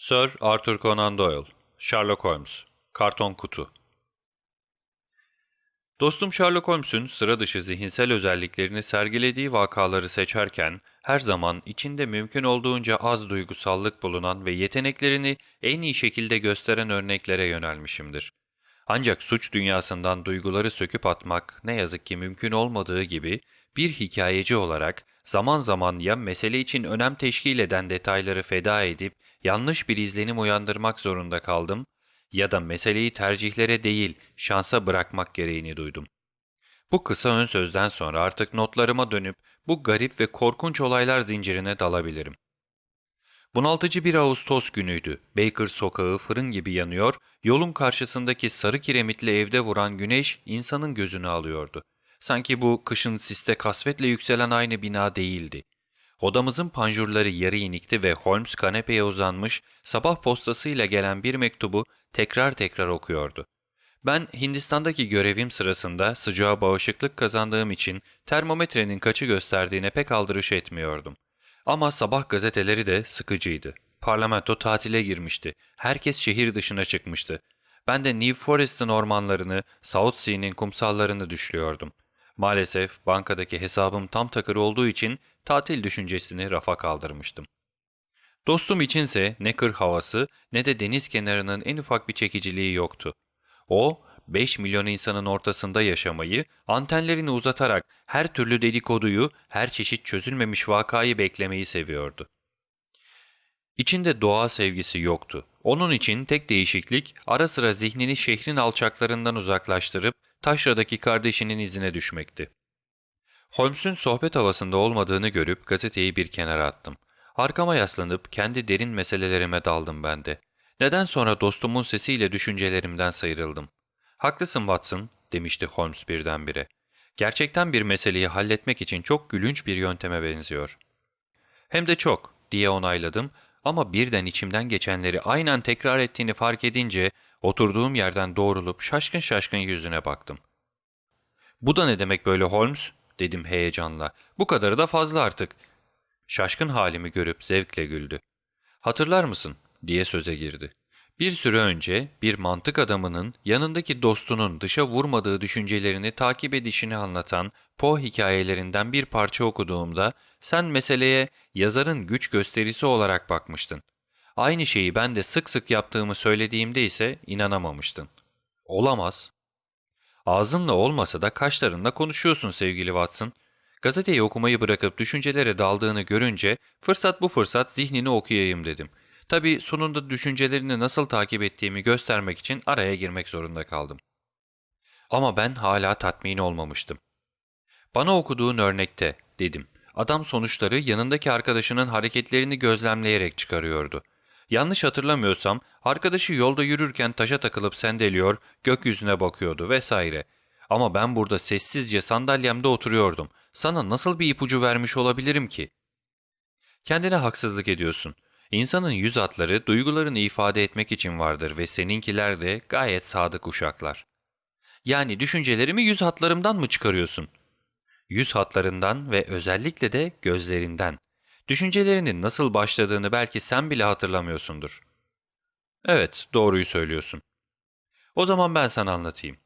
Sir Arthur Conan Doyle, Sherlock Holmes, Karton Kutu Dostum Sherlock Holmes'un sıra dışı zihinsel özelliklerini sergilediği vakaları seçerken her zaman içinde mümkün olduğunca az duygusallık bulunan ve yeteneklerini en iyi şekilde gösteren örneklere yönelmişimdir. Ancak suç dünyasından duyguları söküp atmak ne yazık ki mümkün olmadığı gibi bir hikayeci olarak zaman zaman ya mesele için önem teşkil eden detayları feda edip yanlış bir izlenim uyandırmak zorunda kaldım ya da meseleyi tercihlere değil şansa bırakmak gereğini duydum. Bu kısa ön sözden sonra artık notlarıma dönüp bu garip ve korkunç olaylar zincirine dalabilirim. Bunaltıcı bir Ağustos günüydü. Baker sokağı fırın gibi yanıyor, yolun karşısındaki sarı kiremitli evde vuran güneş insanın gözünü alıyordu. Sanki bu kışın siste kasvetle yükselen aynı bina değildi. Odamızın panjurları yarı inikti ve Holmes kanepeye uzanmış, sabah postasıyla gelen bir mektubu tekrar tekrar okuyordu. Ben Hindistan'daki görevim sırasında sıcağa bağışıklık kazandığım için termometrenin kaçı gösterdiğine pek aldırış etmiyordum. Ama sabah gazeteleri de sıkıcıydı. Parlamento tatile girmişti. Herkes şehir dışına çıkmıştı. Ben de New Forest'ın ormanlarını, South Sea'nin kumsallarını düşlüyordum. Maalesef bankadaki hesabım tam takır olduğu için tatil düşüncesini rafa kaldırmıştım. Dostum içinse ne kır havası ne de deniz kenarının en ufak bir çekiciliği yoktu. O, 5 milyon insanın ortasında yaşamayı, antenlerini uzatarak her türlü dedikoduyu, her çeşit çözülmemiş vakayı beklemeyi seviyordu. İçinde doğa sevgisi yoktu. Onun için tek değişiklik ara sıra zihnini şehrin alçaklarından uzaklaştırıp taşradaki kardeşinin izine düşmekti. Holmes'un sohbet havasında olmadığını görüp gazeteyi bir kenara attım. Arkama yaslanıp kendi derin meselelerime daldım ben de. Neden sonra dostumun sesiyle düşüncelerimden sıyrıldım. ''Haklısın Watson'' demişti Holmes birdenbire. ''Gerçekten bir meseleyi halletmek için çok gülünç bir yönteme benziyor.'' ''Hem de çok'' diye onayladım ama birden içimden geçenleri aynen tekrar ettiğini fark edince oturduğum yerden doğrulup şaşkın şaşkın yüzüne baktım. ''Bu da ne demek böyle Holmes?'' Dedim heyecanla. ''Bu kadarı da fazla artık. Şaşkın halimi görüp zevkle güldü. ''Hatırlar mısın?'' diye söze girdi. Bir süre önce bir mantık adamının yanındaki dostunun dışa vurmadığı düşüncelerini takip edişini anlatan Poe hikayelerinden bir parça okuduğumda sen meseleye yazarın güç gösterisi olarak bakmıştın. Aynı şeyi ben de sık sık yaptığımı söylediğimde ise inanamamıştın. Olamaz. Ağzınla olmasa da kaşlarınla konuşuyorsun sevgili Watson. Gazeteyi okumayı bırakıp düşüncelere daldığını görünce fırsat bu fırsat zihnini okuyayım dedim. Tabii sonunda düşüncelerini nasıl takip ettiğimi göstermek için araya girmek zorunda kaldım. Ama ben hala tatmin olmamıştım. Bana okuduğun örnekte, dedim. Adam sonuçları yanındaki arkadaşının hareketlerini gözlemleyerek çıkarıyordu. Yanlış hatırlamıyorsam arkadaşı yolda yürürken taşa takılıp sendeliyor, gökyüzüne bakıyordu vesaire. Ama ben burada sessizce sandalyemde oturuyordum. Sana nasıl bir ipucu vermiş olabilirim ki? Kendine haksızlık ediyorsun. İnsanın yüz hatları duygularını ifade etmek için vardır ve seninkiler de gayet sadık uşaklar. Yani düşüncelerimi yüz hatlarımdan mı çıkarıyorsun? Yüz hatlarından ve özellikle de gözlerinden. Düşüncelerinin nasıl başladığını belki sen bile hatırlamıyorsundur. Evet, doğruyu söylüyorsun. O zaman ben sana anlatayım.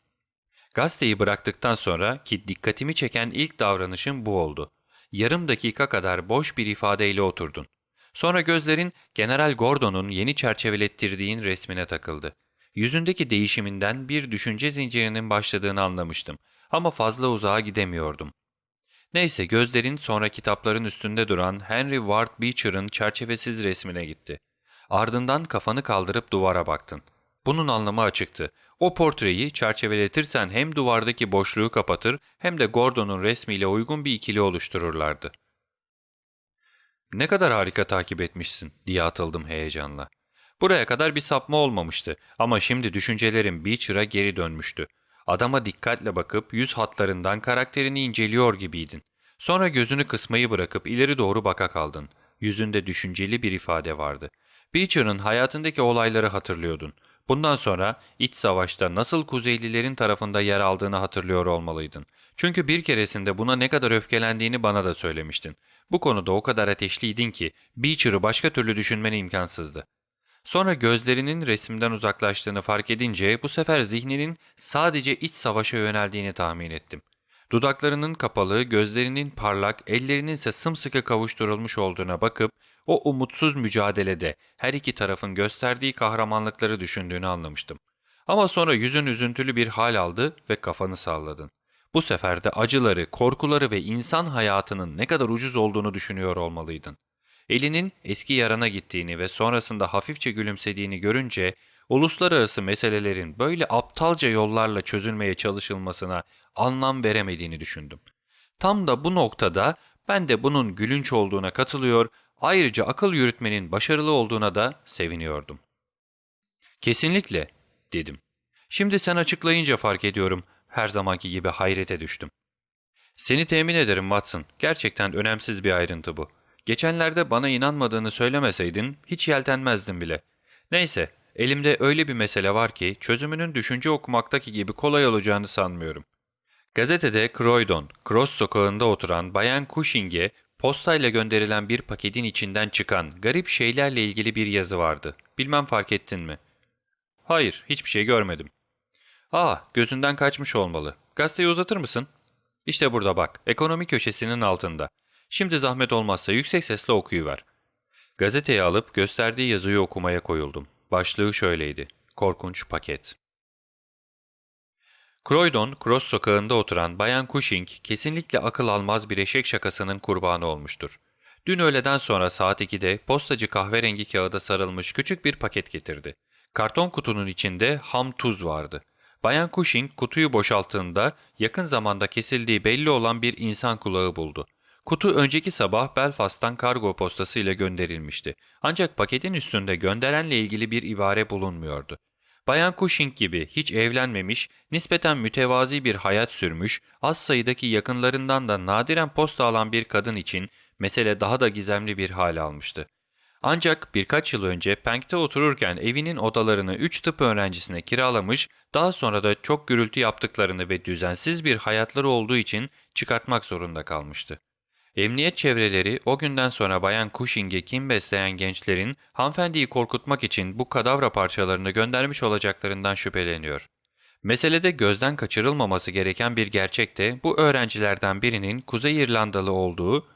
Gazeteyi bıraktıktan sonra ki dikkatimi çeken ilk davranışım bu oldu. Yarım dakika kadar boş bir ifadeyle oturdun. Sonra gözlerin General Gordon'un yeni çerçevelettirdiğin resmine takıldı. Yüzündeki değişiminden bir düşünce zincirinin başladığını anlamıştım ama fazla uzağa gidemiyordum. Neyse gözlerin sonra kitapların üstünde duran Henry Ward Beecher'ın çerçevesiz resmine gitti. Ardından kafanı kaldırıp duvara baktın. Bunun anlamı açıktı. O portreyi çerçeveletirsen hem duvardaki boşluğu kapatır hem de Gordon'un resmiyle uygun bir ikili oluştururlardı. ''Ne kadar harika takip etmişsin.'' diye atıldım heyecanla. Buraya kadar bir sapma olmamıştı ama şimdi düşüncelerim Beecher'a geri dönmüştü. Adama dikkatle bakıp yüz hatlarından karakterini inceliyor gibiydin. Sonra gözünü kısmayı bırakıp ileri doğru baka kaldın. Yüzünde düşünceli bir ifade vardı. Beecher'ın hayatındaki olayları hatırlıyordun. Bundan sonra iç savaşta nasıl Kuzeylilerin tarafında yer aldığını hatırlıyor olmalıydın. Çünkü bir keresinde buna ne kadar öfkelendiğini bana da söylemiştin. Bu konuda o kadar ateşliydin ki Beecher'ı başka türlü düşünmen imkansızdı. Sonra gözlerinin resimden uzaklaştığını fark edince bu sefer zihninin sadece iç savaşa yöneldiğini tahmin ettim. Dudaklarının kapalı, gözlerinin parlak, ellerinin ise sımsıkı kavuşturulmuş olduğuna bakıp o umutsuz mücadelede her iki tarafın gösterdiği kahramanlıkları düşündüğünü anlamıştım. Ama sonra yüzün üzüntülü bir hal aldı ve kafanı salladın. Bu sefer de acıları, korkuları ve insan hayatının ne kadar ucuz olduğunu düşünüyor olmalıydın. Elinin eski yarana gittiğini ve sonrasında hafifçe gülümsediğini görünce uluslararası meselelerin böyle aptalca yollarla çözülmeye çalışılmasına anlam veremediğini düşündüm. Tam da bu noktada ben de bunun gülünç olduğuna katılıyor, ayrıca akıl yürütmenin başarılı olduğuna da seviniyordum. Kesinlikle, dedim. Şimdi sen açıklayınca fark ediyorum, her zamanki gibi hayrete düştüm. Seni temin ederim Watson, gerçekten önemsiz bir ayrıntı bu. Geçenlerde bana inanmadığını söylemeseydin hiç yeltenmezdim bile. Neyse, elimde öyle bir mesele var ki çözümünün düşünce okumaktaki gibi kolay olacağını sanmıyorum. Gazetede Croydon, Cross sokağında oturan Bayan Cushing'e postayla gönderilen bir paketin içinden çıkan garip şeylerle ilgili bir yazı vardı. Bilmem fark ettin mi? Hayır, hiçbir şey görmedim. Aa, gözünden kaçmış olmalı. Gazeteyi uzatır mısın? İşte burada bak, ekonomi köşesinin altında. Şimdi zahmet olmazsa yüksek sesle okuyuver. Gazeteyi alıp gösterdiği yazıyı okumaya koyuldum. Başlığı şöyleydi. Korkunç paket. Croydon, Cross sokağında oturan Bayan Cushing kesinlikle akıl almaz bir eşek şakasının kurbanı olmuştur. Dün öğleden sonra saat 2'de postacı kahverengi kağıda sarılmış küçük bir paket getirdi. Karton kutunun içinde ham tuz vardı. Bayan Cushing kutuyu boşalttığında yakın zamanda kesildiği belli olan bir insan kulağı buldu. Kutu önceki sabah Belfast'tan kargo postası ile gönderilmişti. Ancak paketin üstünde gönderenle ilgili bir ibare bulunmuyordu. Bayan Cushing gibi hiç evlenmemiş, nispeten mütevazi bir hayat sürmüş, az sayıdaki yakınlarından da nadiren posta alan bir kadın için mesele daha da gizemli bir hal almıştı. Ancak birkaç yıl önce Penk'te otururken evinin odalarını 3 tıp öğrencisine kiralamış, daha sonra da çok gürültü yaptıklarını ve düzensiz bir hayatları olduğu için çıkartmak zorunda kalmıştı. Emniyet çevreleri o günden sonra Bayan Cushing'e kim besleyen gençlerin hanımefendiyi korkutmak için bu kadavra parçalarını göndermiş olacaklarından şüpheleniyor. Meselede gözden kaçırılmaması gereken bir gerçek de bu öğrencilerden birinin Kuzey İrlandalı olduğu,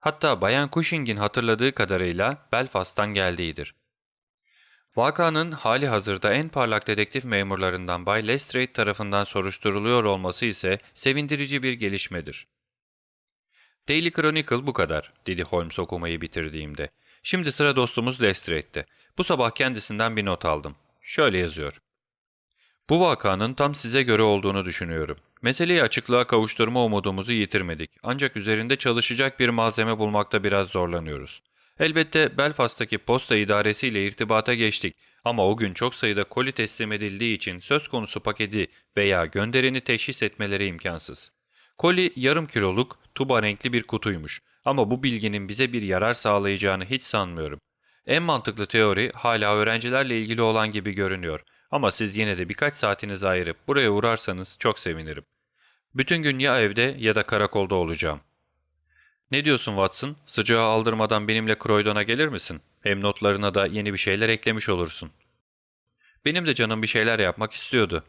hatta Bayan Cushing'in hatırladığı kadarıyla Belfast'tan geldiğidir. Vakanın hali hazırda en parlak dedektif memurlarından Bay Lestrade tarafından soruşturuluyor olması ise sevindirici bir gelişmedir. Daily Chronicle bu kadar, dedi Holmes okumayı bitirdiğimde. Şimdi sıra dostumuz Lestrade'de. Bu sabah kendisinden bir not aldım. Şöyle yazıyor. Bu vakanın tam size göre olduğunu düşünüyorum. Meseleyi açıklığa kavuşturma umudumuzu yitirmedik. Ancak üzerinde çalışacak bir malzeme bulmakta biraz zorlanıyoruz. Elbette Belfast'taki posta idaresiyle irtibata geçtik ama o gün çok sayıda koli teslim edildiği için söz konusu paketi veya göndereni teşhis etmeleri imkansız. Koli yarım kiloluk tuba renkli bir kutuymuş ama bu bilginin bize bir yarar sağlayacağını hiç sanmıyorum. En mantıklı teori hala öğrencilerle ilgili olan gibi görünüyor ama siz yine de birkaç saatinizi ayırıp buraya uğrarsanız çok sevinirim. Bütün gün ya evde ya da karakolda olacağım. Ne diyorsun Watson? Sıcağı aldırmadan benimle Croydon'a gelir misin? Hem notlarına da yeni bir şeyler eklemiş olursun. Benim de canım bir şeyler yapmak istiyordu.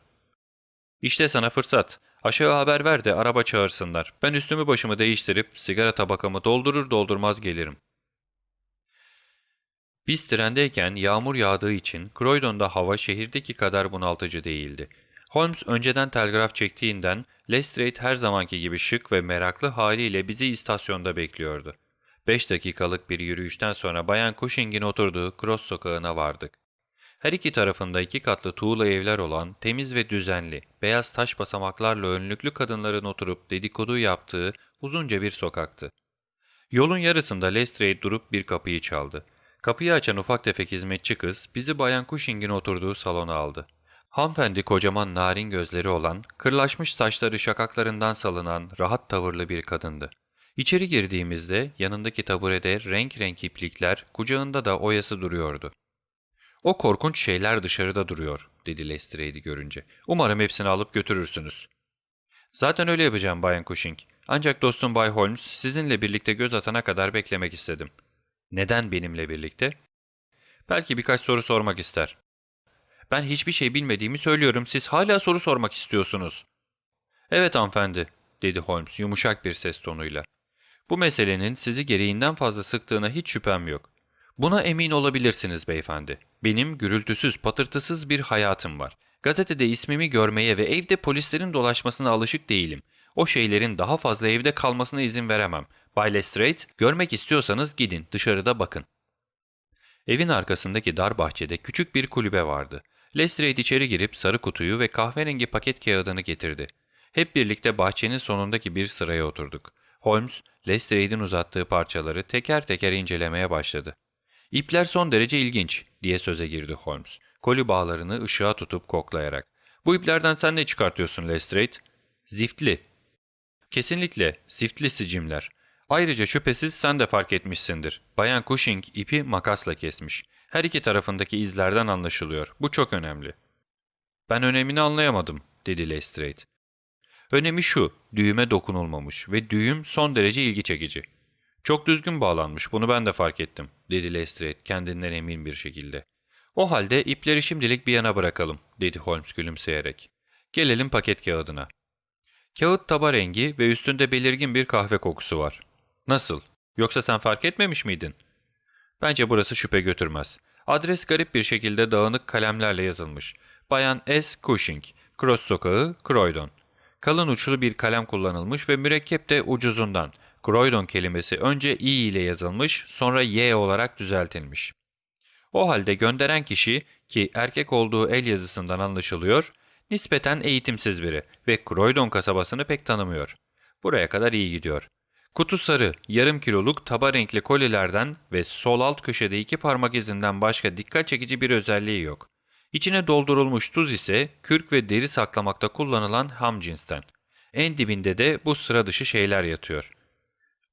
İşte sana fırsat. Aşağı haber ver de araba çağırsınlar. Ben üstümü başımı değiştirip sigara tabakamı doldurur doldurmaz gelirim. Biz trendeyken yağmur yağdığı için Croydon'da hava şehirdeki kadar bunaltıcı değildi. Holmes önceden telgraf çektiğinden Lestrade her zamanki gibi şık ve meraklı haliyle bizi istasyonda bekliyordu. Beş dakikalık bir yürüyüşten sonra Bayan Cushing'in oturduğu Cross sokağına vardık. Her iki tarafında iki katlı tuğla evler olan, temiz ve düzenli, beyaz taş basamaklarla önlüklü kadınların oturup dedikodu yaptığı uzunca bir sokaktı. Yolun yarısında Lestrade durup bir kapıyı çaldı. Kapıyı açan ufak tefek hizmetçi kız bizi Bayan Cushing'in oturduğu salona aldı. Hanımefendi kocaman narin gözleri olan, kırlaşmış saçları şakaklarından salınan rahat tavırlı bir kadındı. İçeri girdiğimizde yanındaki taburede renk renk iplikler, kucağında da oyası duruyordu. O korkunç şeyler dışarıda duruyor, dedi Lestrade'i görünce. Umarım hepsini alıp götürürsünüz. Zaten öyle yapacağım Bayan Cushing. Ancak dostum Bay Holmes sizinle birlikte göz atana kadar beklemek istedim. Neden benimle birlikte? Belki birkaç soru sormak ister. Ben hiçbir şey bilmediğimi söylüyorum. Siz hala soru sormak istiyorsunuz. Evet hanımefendi, dedi Holmes yumuşak bir ses tonuyla. Bu meselenin sizi gereğinden fazla sıktığına hiç şüphem yok. Buna emin olabilirsiniz beyefendi. Benim gürültüsüz, patırtısız bir hayatım var. Gazetede ismimi görmeye ve evde polislerin dolaşmasına alışık değilim. O şeylerin daha fazla evde kalmasına izin veremem. Bay Lestrade, görmek istiyorsanız gidin, dışarıda bakın. Evin arkasındaki dar bahçede küçük bir kulübe vardı. Lestrade içeri girip sarı kutuyu ve kahverengi paket kağıdını getirdi. Hep birlikte bahçenin sonundaki bir sıraya oturduk. Holmes, Lestrade'in uzattığı parçaları teker teker incelemeye başladı. İpler son derece ilginç, diye söze girdi Holmes. Koli bağlarını ışığa tutup koklayarak. Bu iplerden sen ne çıkartıyorsun Lestrade? Ziftli. Kesinlikle, ziftli sicimler. Ayrıca şüphesiz sen de fark etmişsindir. Bayan Cushing ipi makasla kesmiş. Her iki tarafındaki izlerden anlaşılıyor. Bu çok önemli. Ben önemini anlayamadım, dedi Lestrade. Önemi şu, düğüme dokunulmamış ve düğüm son derece ilgi çekici. Çok düzgün bağlanmış, bunu ben de fark ettim, dedi Lestrade kendinden emin bir şekilde. O halde ipleri şimdilik bir yana bırakalım, dedi Holmes gülümseyerek. Gelelim paket kağıdına. Kağıt taba rengi ve üstünde belirgin bir kahve kokusu var. Nasıl? Yoksa sen fark etmemiş miydin? Bence burası şüphe götürmez. Adres garip bir şekilde dağınık kalemlerle yazılmış. Bayan S. Cushing, Cross Sokağı, Croydon. Kalın uçlu bir kalem kullanılmış ve mürekkep de ucuzundan. Croydon kelimesi önce i ile yazılmış, sonra y olarak düzeltilmiş. O halde gönderen kişi ki erkek olduğu el yazısından anlaşılıyor, nispeten eğitimsiz biri ve Croydon kasabasını pek tanımıyor. Buraya kadar iyi gidiyor. Kutu sarı, yarım kiloluk taba renkli kolilerden ve sol alt köşede iki parmak izinden başka dikkat çekici bir özelliği yok. İçine doldurulmuş tuz ise kürk ve deri saklamakta kullanılan ham cinsten. En dibinde de bu sıra dışı şeyler yatıyor.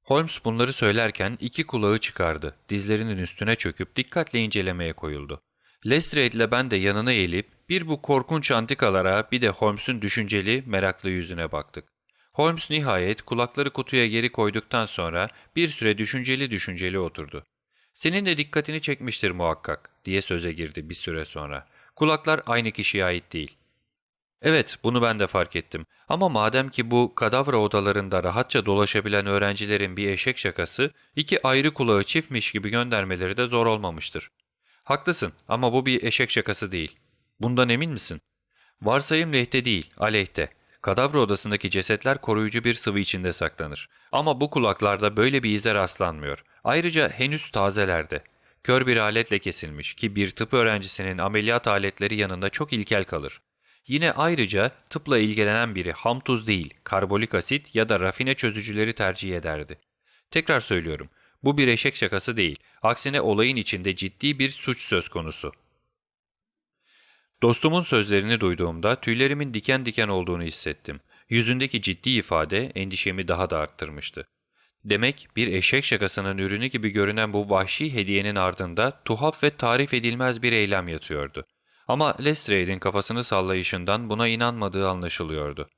Holmes bunları söylerken iki kulağı çıkardı. Dizlerinin üstüne çöküp dikkatle incelemeye koyuldu. Lestrade ile ben de yanına eğilip bir bu korkunç antikalara bir de Holmes'un düşünceli, meraklı yüzüne baktık. Holmes nihayet kulakları kutuya geri koyduktan sonra bir süre düşünceli düşünceli oturdu. ''Senin de dikkatini çekmiştir muhakkak.'' diye söze girdi bir süre sonra. ''Kulaklar aynı kişiye ait değil.'' Evet, bunu ben de fark ettim. Ama madem ki bu kadavra odalarında rahatça dolaşabilen öğrencilerin bir eşek şakası, iki ayrı kulağı çiftmiş gibi göndermeleri de zor olmamıştır. Haklısın ama bu bir eşek şakası değil. Bundan emin misin? Varsayım lehte değil, aleyhte. Kadavra odasındaki cesetler koruyucu bir sıvı içinde saklanır. Ama bu kulaklarda böyle bir ize rastlanmıyor. Ayrıca henüz tazelerde. Kör bir aletle kesilmiş ki bir tıp öğrencisinin ameliyat aletleri yanında çok ilkel kalır. Yine ayrıca tıpla ilgilenen biri ham tuz değil, karbolik asit ya da rafine çözücüleri tercih ederdi. Tekrar söylüyorum, bu bir eşek şakası değil, aksine olayın içinde ciddi bir suç söz konusu. Dostumun sözlerini duyduğumda tüylerimin diken diken olduğunu hissettim. Yüzündeki ciddi ifade endişemi daha da arttırmıştı. Demek bir eşek şakasının ürünü gibi görünen bu vahşi hediyenin ardında tuhaf ve tarif edilmez bir eylem yatıyordu. Ama Lestrade'in kafasını sallayışından buna inanmadığı anlaşılıyordu.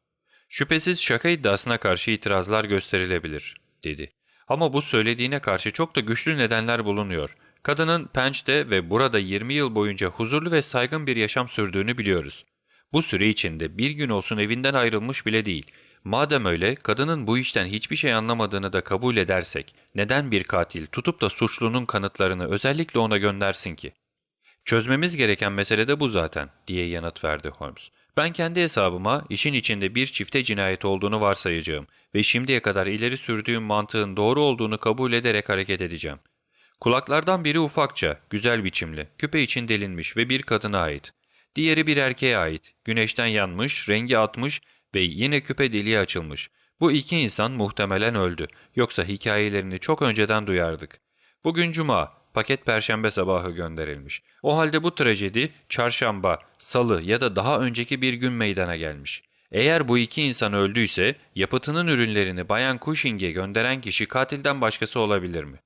Şüphesiz şaka iddiasına karşı itirazlar gösterilebilir, dedi. Ama bu söylediğine karşı çok da güçlü nedenler bulunuyor. Kadının Penç'te ve burada 20 yıl boyunca huzurlu ve saygın bir yaşam sürdüğünü biliyoruz. Bu süre içinde bir gün olsun evinden ayrılmış bile değil. Madem öyle, kadının bu işten hiçbir şey anlamadığını da kabul edersek, neden bir katil tutup da suçlunun kanıtlarını özellikle ona göndersin ki? Çözmemiz gereken mesele de bu zaten, diye yanıt verdi Holmes. Ben kendi hesabıma işin içinde bir çifte cinayet olduğunu varsayacağım ve şimdiye kadar ileri sürdüğüm mantığın doğru olduğunu kabul ederek hareket edeceğim. Kulaklardan biri ufakça, güzel biçimli, küpe için delinmiş ve bir kadına ait. Diğeri bir erkeğe ait, güneşten yanmış, rengi atmış ve yine küpe deliği açılmış. Bu iki insan muhtemelen öldü, yoksa hikayelerini çok önceden duyardık. Bugün cuma, paket perşembe sabahı gönderilmiş. O halde bu trajedi çarşamba, salı ya da daha önceki bir gün meydana gelmiş. Eğer bu iki insan öldüyse yapıtının ürünlerini Bayan Cushing'e gönderen kişi katilden başkası olabilir mi?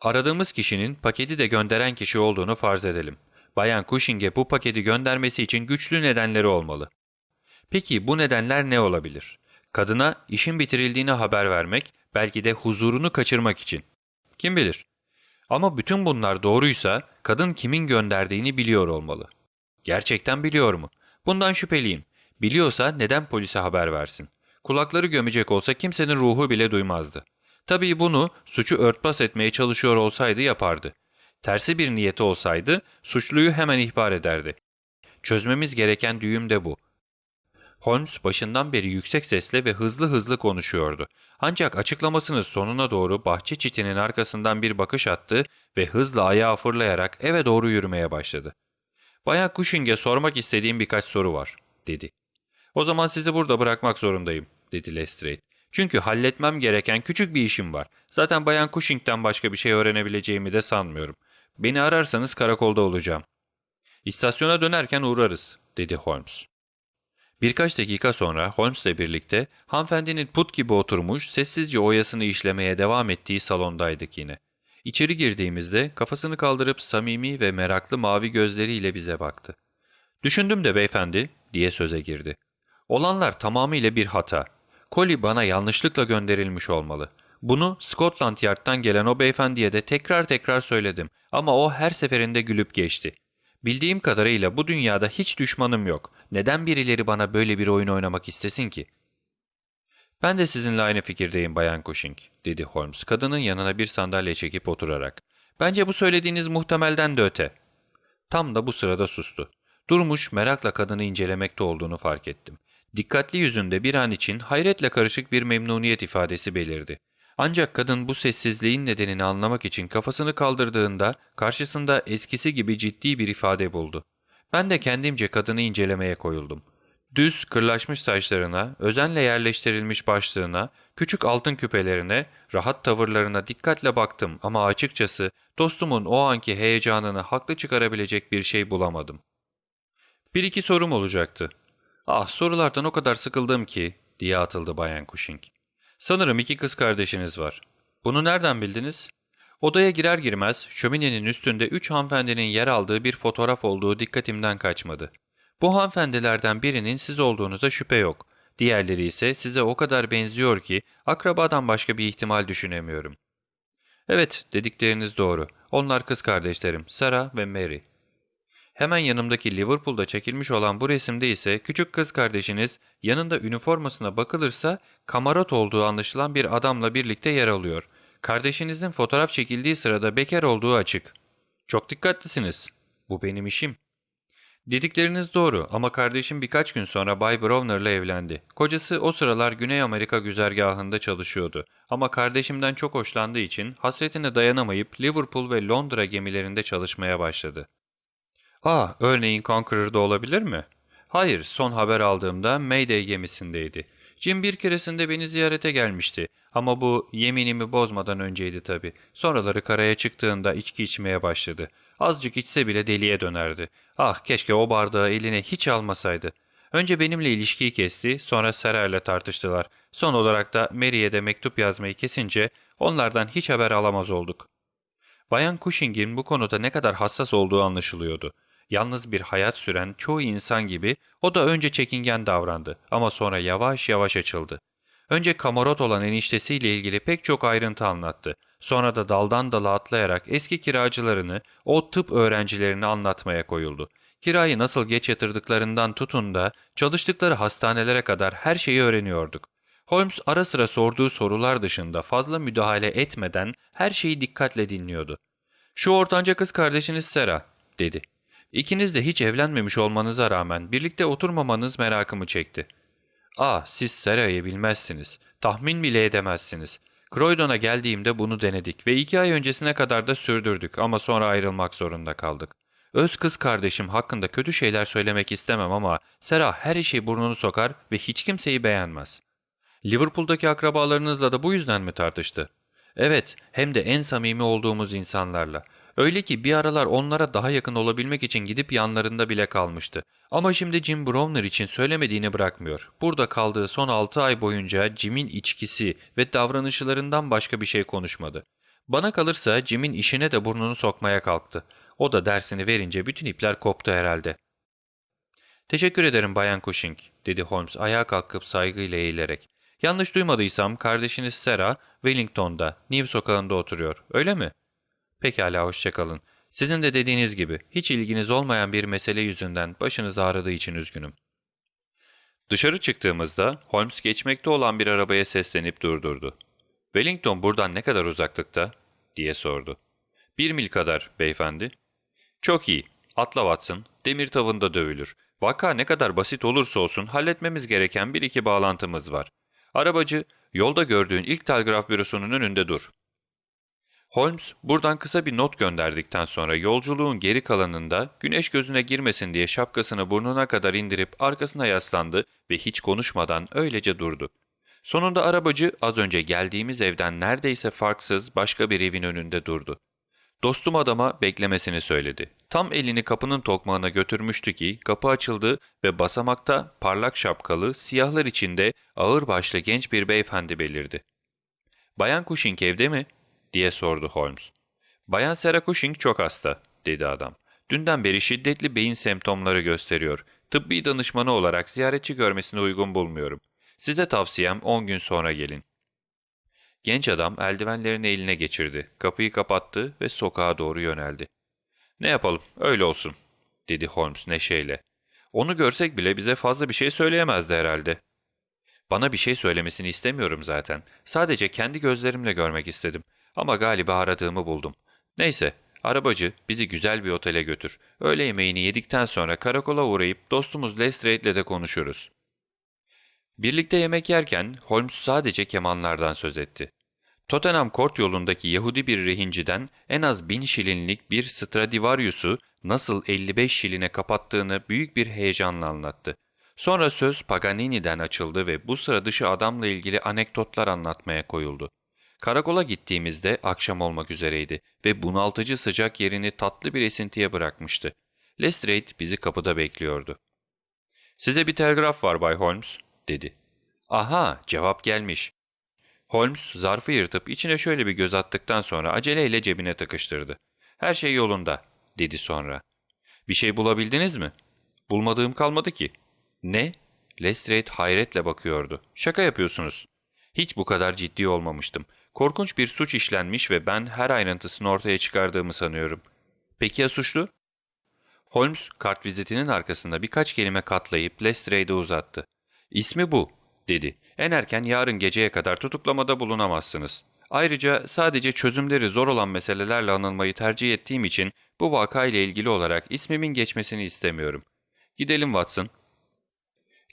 Aradığımız kişinin paketi de gönderen kişi olduğunu farz edelim. Bayan Cushing'e bu paketi göndermesi için güçlü nedenleri olmalı. Peki bu nedenler ne olabilir? Kadına işin bitirildiğini haber vermek, belki de huzurunu kaçırmak için. Kim bilir? Ama bütün bunlar doğruysa kadın kimin gönderdiğini biliyor olmalı. Gerçekten biliyor mu? Bundan şüpheliyim. Biliyorsa neden polise haber versin? Kulakları gömecek olsa kimsenin ruhu bile duymazdı. Tabii bunu suçu örtbas etmeye çalışıyor olsaydı yapardı. Tersi bir niyeti olsaydı suçluyu hemen ihbar ederdi. Çözmemiz gereken düğüm de bu. Holmes başından beri yüksek sesle ve hızlı hızlı konuşuyordu. Ancak açıklamasının sonuna doğru bahçe çitinin arkasından bir bakış attı ve hızla ayağa fırlayarak eve doğru yürümeye başladı. Bayan Cushing'e sormak istediğim birkaç soru var, dedi. O zaman sizi burada bırakmak zorundayım, dedi Lestrade. Çünkü halletmem gereken küçük bir işim var. Zaten Bayan Cushing'den başka bir şey öğrenebileceğimi de sanmıyorum. Beni ararsanız karakolda olacağım. İstasyona dönerken uğrarız, dedi Holmes. Birkaç dakika sonra Holmes'le birlikte hanımefendinin put gibi oturmuş sessizce oyasını işlemeye devam ettiği salondaydık yine. İçeri girdiğimizde kafasını kaldırıp samimi ve meraklı mavi gözleriyle bize baktı. Düşündüm de beyefendi diye söze girdi. Olanlar tamamıyla bir hata. Koli bana yanlışlıkla gönderilmiş olmalı. Bunu Scotland Yard'dan gelen o beyefendiye de tekrar tekrar söyledim ama o her seferinde gülüp geçti. Bildiğim kadarıyla bu dünyada hiç düşmanım yok. Neden birileri bana böyle bir oyun oynamak istesin ki? Ben de sizinle aynı fikirdeyim Bayan Cushing, dedi Holmes kadının yanına bir sandalye çekip oturarak. Bence bu söylediğiniz muhtemelden de öte. Tam da bu sırada sustu. Durmuş merakla kadını incelemekte olduğunu fark ettim. Dikkatli yüzünde bir an için hayretle karışık bir memnuniyet ifadesi belirdi. Ancak kadın bu sessizliğin nedenini anlamak için kafasını kaldırdığında karşısında eskisi gibi ciddi bir ifade buldu. Ben de kendimce kadını incelemeye koyuldum. Düz, kırlaşmış saçlarına, özenle yerleştirilmiş başlığına, küçük altın küpelerine, rahat tavırlarına dikkatle baktım ama açıkçası dostumun o anki heyecanını haklı çıkarabilecek bir şey bulamadım. Bir iki sorum olacaktı. Ah sorulardan o kadar sıkıldım ki, diye atıldı Bayan Cushing. Sanırım iki kız kardeşiniz var. Bunu nereden bildiniz? Odaya girer girmez şöminenin üstünde üç hanımefendinin yer aldığı bir fotoğraf olduğu dikkatimden kaçmadı. Bu hanımefendilerden birinin siz olduğunuza şüphe yok. Diğerleri ise size o kadar benziyor ki akrabadan başka bir ihtimal düşünemiyorum. Evet, dedikleriniz doğru. Onlar kız kardeşlerim, Sarah ve Mary. Hemen yanımdaki Liverpool'da çekilmiş olan bu resimde ise küçük kız kardeşiniz yanında üniformasına bakılırsa kamarot olduğu anlaşılan bir adamla birlikte yer alıyor. Kardeşinizin fotoğraf çekildiği sırada bekar olduğu açık. Çok dikkatlisiniz. Bu benim işim. Dedikleriniz doğru ama kardeşim birkaç gün sonra Bay Browner'la evlendi. Kocası o sıralar Güney Amerika güzergahında çalışıyordu. Ama kardeşimden çok hoşlandığı için hasretine dayanamayıp Liverpool ve Londra gemilerinde çalışmaya başladı. Ah, örneğin Conqueror'da olabilir mi? Hayır, son haber aldığımda Mayday gemisindeydi. Jim bir keresinde beni ziyarete gelmişti ama bu yeminimi bozmadan önceydi tabii. Sonraları karaya çıktığında içki içmeye başladı. Azıcık içse bile deliye dönerdi. Ah keşke o bardağı eline hiç almasaydı. Önce benimle ilişkiyi kesti, sonra Sarah ile tartıştılar. Son olarak da Mary'e de mektup yazmayı kesince onlardan hiç haber alamaz olduk. Bayan Cushing'in bu konuda ne kadar hassas olduğu anlaşılıyordu. Yalnız bir hayat süren çoğu insan gibi o da önce çekingen davrandı ama sonra yavaş yavaş açıldı. Önce kamarot olan eniştesiyle ilgili pek çok ayrıntı anlattı. Sonra da daldan dala atlayarak eski kiracılarını, o tıp öğrencilerini anlatmaya koyuldu. Kirayı nasıl geç yatırdıklarından tutun da çalıştıkları hastanelere kadar her şeyi öğreniyorduk. Holmes ara sıra sorduğu sorular dışında fazla müdahale etmeden her şeyi dikkatle dinliyordu. ''Şu ortanca kız kardeşiniz Sera'' dedi. İkiniz de hiç evlenmemiş olmanıza rağmen birlikte oturmamanız merakımı çekti. Ah siz Sera'yı bilmezsiniz. Tahmin bile edemezsiniz. Croydon'a geldiğimde bunu denedik ve iki ay öncesine kadar da sürdürdük ama sonra ayrılmak zorunda kaldık. Öz kız kardeşim hakkında kötü şeyler söylemek istemem ama Sera her işi burnunu sokar ve hiç kimseyi beğenmez. Liverpool'daki akrabalarınızla da bu yüzden mi tartıştı? Evet, hem de en samimi olduğumuz insanlarla. Öyle ki bir aralar onlara daha yakın olabilmek için gidip yanlarında bile kalmıştı. Ama şimdi Jim Browner için söylemediğini bırakmıyor. Burada kaldığı son 6 ay boyunca Jim'in içkisi ve davranışlarından başka bir şey konuşmadı. Bana kalırsa Jim'in işine de burnunu sokmaya kalktı. O da dersini verince bütün ipler koptu herhalde. Teşekkür ederim Bayan Cushing, dedi Holmes ayağa kalkıp saygıyla eğilerek. Yanlış duymadıysam kardeşiniz Sarah, Wellington'da, New sokağında oturuyor, öyle mi? Pekala hoşçakalın. Sizin de dediğiniz gibi hiç ilginiz olmayan bir mesele yüzünden başınız ağrıdığı için üzgünüm. Dışarı çıktığımızda Holmes geçmekte olan bir arabaya seslenip durdurdu. Wellington buradan ne kadar uzaklıkta? diye sordu. Bir mil kadar beyefendi. Çok iyi. Atla Watson. Demir tavında dövülür. Vaka ne kadar basit olursa olsun halletmemiz gereken bir iki bağlantımız var. Arabacı, yolda gördüğün ilk telgraf bürosunun önünde dur. Holmes buradan kısa bir not gönderdikten sonra yolculuğun geri kalanında güneş gözüne girmesin diye şapkasını burnuna kadar indirip arkasına yaslandı ve hiç konuşmadan öylece durdu. Sonunda arabacı az önce geldiğimiz evden neredeyse farksız başka bir evin önünde durdu. Dostum adama beklemesini söyledi. Tam elini kapının tokmağına götürmüştü ki kapı açıldı ve basamakta parlak şapkalı, siyahlar içinde ağır başlı genç bir beyefendi belirdi. ''Bayan Cushing evde mi?'' Diye sordu Holmes. ''Bayan Sarah Cushing çok hasta.'' dedi adam. ''Dünden beri şiddetli beyin semptomları gösteriyor. Tıbbi danışmanı olarak ziyaretçi görmesini uygun bulmuyorum. Size tavsiyem 10 gün sonra gelin.'' Genç adam eldivenlerini eline geçirdi, kapıyı kapattı ve sokağa doğru yöneldi. ''Ne yapalım, öyle olsun.'' dedi Holmes neşeyle. ''Onu görsek bile bize fazla bir şey söyleyemezdi herhalde.'' ''Bana bir şey söylemesini istemiyorum zaten. Sadece kendi gözlerimle görmek istedim. Ama galiba aradığımı buldum. Neyse, arabacı bizi güzel bir otele götür. Öğle yemeğini yedikten sonra karakola uğrayıp dostumuz Lestrade'le de konuşuruz.'' Birlikte yemek yerken Holmes sadece kemanlardan söz etti. Tottenham Court yolundaki Yahudi bir rehinciden en az bin şilinlik bir Stradivarius'u nasıl 55 şiline kapattığını büyük bir heyecanla anlattı. Sonra söz Paganini'den açıldı ve bu sıra dışı adamla ilgili anekdotlar anlatmaya koyuldu. Karakola gittiğimizde akşam olmak üzereydi ve bunaltıcı sıcak yerini tatlı bir esintiye bırakmıştı. Lestrade bizi kapıda bekliyordu. ''Size bir telgraf var Bay Holmes.'' dedi. ''Aha, cevap gelmiş. Holmes zarfı yırtıp içine şöyle bir göz attıktan sonra aceleyle cebine tıkıştırdı. ''Her şey yolunda.'' dedi sonra. ''Bir şey bulabildiniz mi?'' ''Bulmadığım kalmadı ki.'' ''Ne?'' Lestrade hayretle bakıyordu. ''Şaka yapıyorsunuz.'' Hiç bu kadar ciddi olmamıştım. Korkunç bir suç işlenmiş ve ben her ayrıntısını ortaya çıkardığımı sanıyorum. Peki ya suçlu? Holmes kartvizitinin arkasında birkaç kelime katlayıp Lestrade'e uzattı. ''İsmi bu.'' dedi. En erken yarın geceye kadar tutuklamada bulunamazsınız. Ayrıca sadece çözümleri zor olan meselelerle anılmayı tercih ettiğim için bu vakayla ilgili olarak ismimin geçmesini istemiyorum. Gidelim Watson.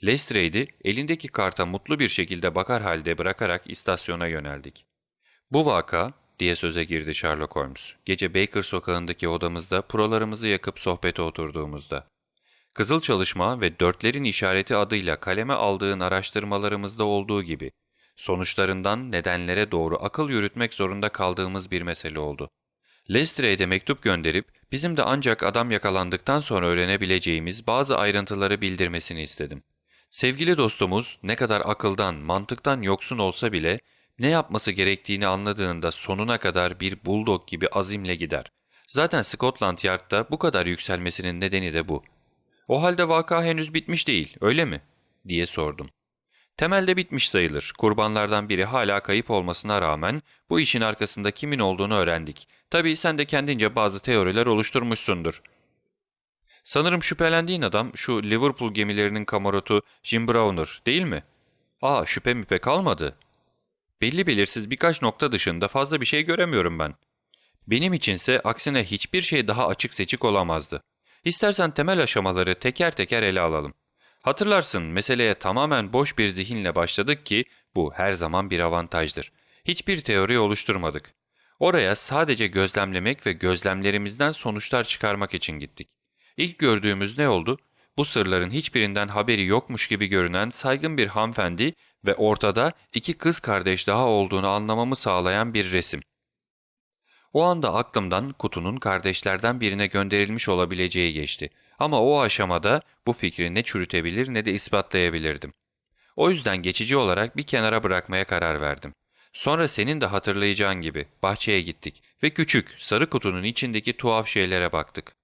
Lestrade'i elindeki karta mutlu bir şekilde bakar halde bırakarak istasyona yöneldik. Bu vaka, diye söze girdi Sherlock Holmes, gece Baker sokağındaki odamızda prolarımızı yakıp sohbete oturduğumuzda. Kızıl Çalışma ve Dörtlerin İşareti adıyla kaleme aldığın araştırmalarımızda olduğu gibi, sonuçlarından nedenlere doğru akıl yürütmek zorunda kaldığımız bir mesele oldu. Lestrade'e mektup gönderip bizim de ancak adam yakalandıktan sonra öğrenebileceğimiz bazı ayrıntıları bildirmesini istedim. Sevgili dostumuz ne kadar akıldan, mantıktan yoksun olsa bile ne yapması gerektiğini anladığında sonuna kadar bir bulldog gibi azimle gider. Zaten Scotland Yard'da bu kadar yükselmesinin nedeni de bu. O halde vaka henüz bitmiş değil, öyle mi? diye sordum. Temelde bitmiş sayılır. Kurbanlardan biri hala kayıp olmasına rağmen bu işin arkasında kimin olduğunu öğrendik. Tabii sen de kendince bazı teoriler oluşturmuşsundur. Sanırım şüphelendiğin adam şu Liverpool gemilerinin kamarotu Jim Browner değil mi? Aa şüphe müpe kalmadı. Belli belirsiz birkaç nokta dışında fazla bir şey göremiyorum ben. Benim içinse aksine hiçbir şey daha açık seçik olamazdı. İstersen temel aşamaları teker teker ele alalım. Hatırlarsın meseleye tamamen boş bir zihinle başladık ki bu her zaman bir avantajdır. Hiçbir teori oluşturmadık. Oraya sadece gözlemlemek ve gözlemlerimizden sonuçlar çıkarmak için gittik. İlk gördüğümüz ne oldu? Bu sırların hiçbirinden haberi yokmuş gibi görünen saygın bir hanımefendi ve ortada iki kız kardeş daha olduğunu anlamamı sağlayan bir resim. O anda aklımdan kutunun kardeşlerden birine gönderilmiş olabileceği geçti. Ama o aşamada bu fikri ne çürütebilir ne de ispatlayabilirdim. O yüzden geçici olarak bir kenara bırakmaya karar verdim. Sonra senin de hatırlayacağın gibi bahçeye gittik ve küçük, sarı kutunun içindeki tuhaf şeylere baktık.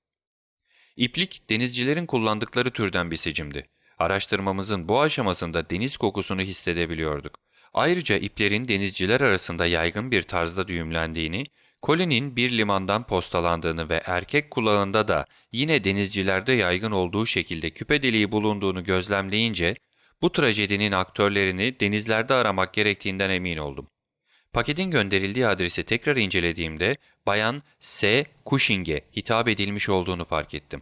İplik, denizcilerin kullandıkları türden bir sicimdi. Araştırmamızın bu aşamasında deniz kokusunu hissedebiliyorduk. Ayrıca iplerin denizciler arasında yaygın bir tarzda düğümlendiğini, Kolinin bir limandan postalandığını ve erkek kulağında da yine denizcilerde yaygın olduğu şekilde küpe deliği bulunduğunu gözlemleyince bu trajedinin aktörlerini denizlerde aramak gerektiğinden emin oldum. Paketin gönderildiği adresi tekrar incelediğimde Bayan S. Cushing'e hitap edilmiş olduğunu fark ettim.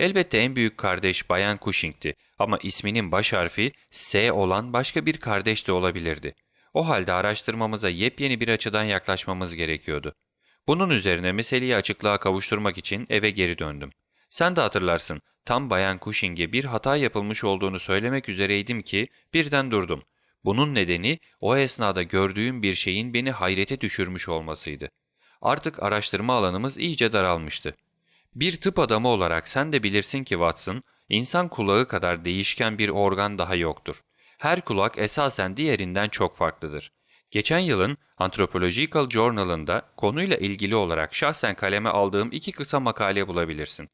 Elbette en büyük kardeş Bayan Cushing'ti ama isminin baş harfi S olan başka bir kardeş de olabilirdi. O halde araştırmamıza yepyeni bir açıdan yaklaşmamız gerekiyordu. Bunun üzerine meseleyi açıklığa kavuşturmak için eve geri döndüm. Sen de hatırlarsın, tam Bayan Cushing'e bir hata yapılmış olduğunu söylemek üzereydim ki birden durdum. Bunun nedeni o esnada gördüğüm bir şeyin beni hayrete düşürmüş olmasıydı. Artık araştırma alanımız iyice daralmıştı. Bir tıp adamı olarak sen de bilirsin ki Watson, insan kulağı kadar değişken bir organ daha yoktur. Her kulak esasen diğerinden çok farklıdır. Geçen yılın Anthropological Journal'ında konuyla ilgili olarak şahsen kaleme aldığım iki kısa makale bulabilirsin.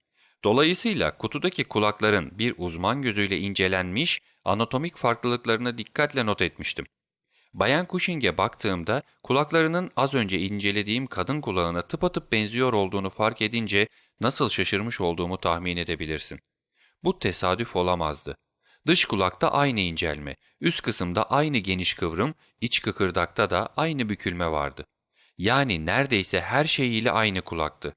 Dolayısıyla kutudaki kulakların bir uzman gözüyle incelenmiş anatomik farklılıklarını dikkatle not etmiştim. Bayan Cushing'e baktığımda kulaklarının az önce incelediğim kadın kulağına tıpatıp benziyor olduğunu fark edince nasıl şaşırmış olduğumu tahmin edebilirsin. Bu tesadüf olamazdı. Dış kulakta aynı incelme, üst kısımda aynı geniş kıvrım, iç kıkırdakta da aynı bükülme vardı. Yani neredeyse her şeyiyle aynı kulaktı.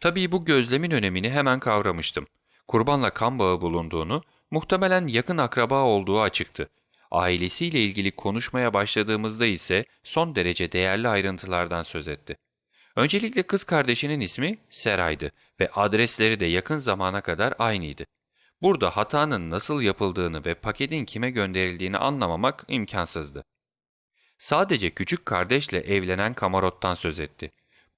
Tabii bu gözlemin önemini hemen kavramıştım. Kurbanla kan bağı bulunduğunu, muhtemelen yakın akraba olduğu açıktı. Ailesiyle ilgili konuşmaya başladığımızda ise son derece değerli ayrıntılardan söz etti. Öncelikle kız kardeşinin ismi Seray'dı ve adresleri de yakın zamana kadar aynıydı. Burada hatanın nasıl yapıldığını ve paketin kime gönderildiğini anlamamak imkansızdı. Sadece küçük kardeşle evlenen Kamarot'tan söz etti.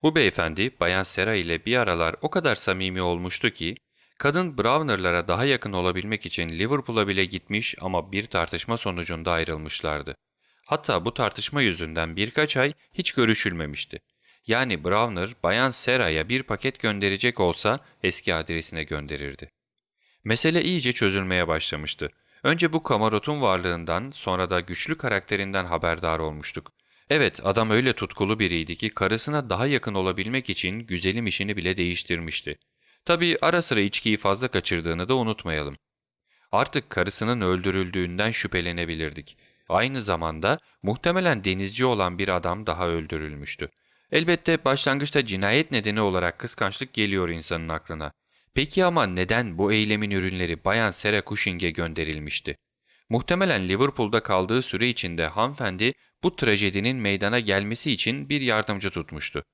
Bu beyefendi Bayan Sera ile bir aralar o kadar samimi olmuştu ki, kadın Browner'lara daha yakın olabilmek için Liverpool'a bile gitmiş ama bir tartışma sonucunda ayrılmışlardı. Hatta bu tartışma yüzünden birkaç ay hiç görüşülmemişti. Yani Browner Bayan Sera'ya bir paket gönderecek olsa eski adresine gönderirdi. Mesele iyice çözülmeye başlamıştı. Önce bu kamarotun varlığından sonra da güçlü karakterinden haberdar olmuştuk. Evet adam öyle tutkulu biriydi ki karısına daha yakın olabilmek için güzelim işini bile değiştirmişti. Tabii ara sıra içkiyi fazla kaçırdığını da unutmayalım. Artık karısının öldürüldüğünden şüphelenebilirdik. Aynı zamanda muhtemelen denizci olan bir adam daha öldürülmüştü. Elbette başlangıçta cinayet nedeni olarak kıskançlık geliyor insanın aklına. Peki ama neden bu eylemin ürünleri Bayan Sarah Cushing'e gönderilmişti? Muhtemelen Liverpool'da kaldığı süre içinde hanımefendi bu trajedinin meydana gelmesi için bir yardımcı tutmuştu.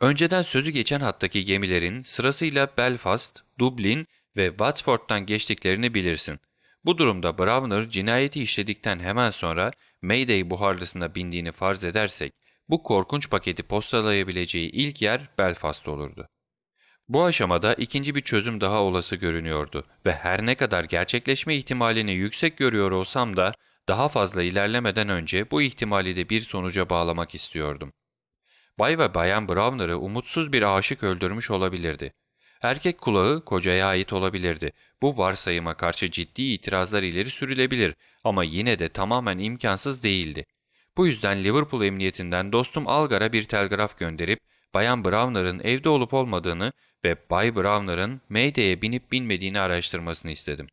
Önceden sözü geçen hattaki gemilerin sırasıyla Belfast, Dublin ve Watford'dan geçtiklerini bilirsin. Bu durumda Browner cinayeti işledikten hemen sonra Mayday buharlısına bindiğini farz edersek, bu korkunç paketi postalayabileceği ilk yer Belfast olurdu. Bu aşamada ikinci bir çözüm daha olası görünüyordu ve her ne kadar gerçekleşme ihtimalini yüksek görüyor olsam da daha fazla ilerlemeden önce bu ihtimali de bir sonuca bağlamak istiyordum. Bay ve Bayan Browner'ı umutsuz bir aşık öldürmüş olabilirdi. Erkek kulağı kocaya ait olabilirdi. Bu varsayıma karşı ciddi itirazlar ileri sürülebilir ama yine de tamamen imkansız değildi. Bu yüzden Liverpool Emniyetinden dostum Algar'a bir telgraf gönderip Bayan Browner'ın evde olup olmadığını ve Bay Browner'ın Mayday'e binip binmediğini araştırmasını istedim.